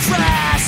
trash.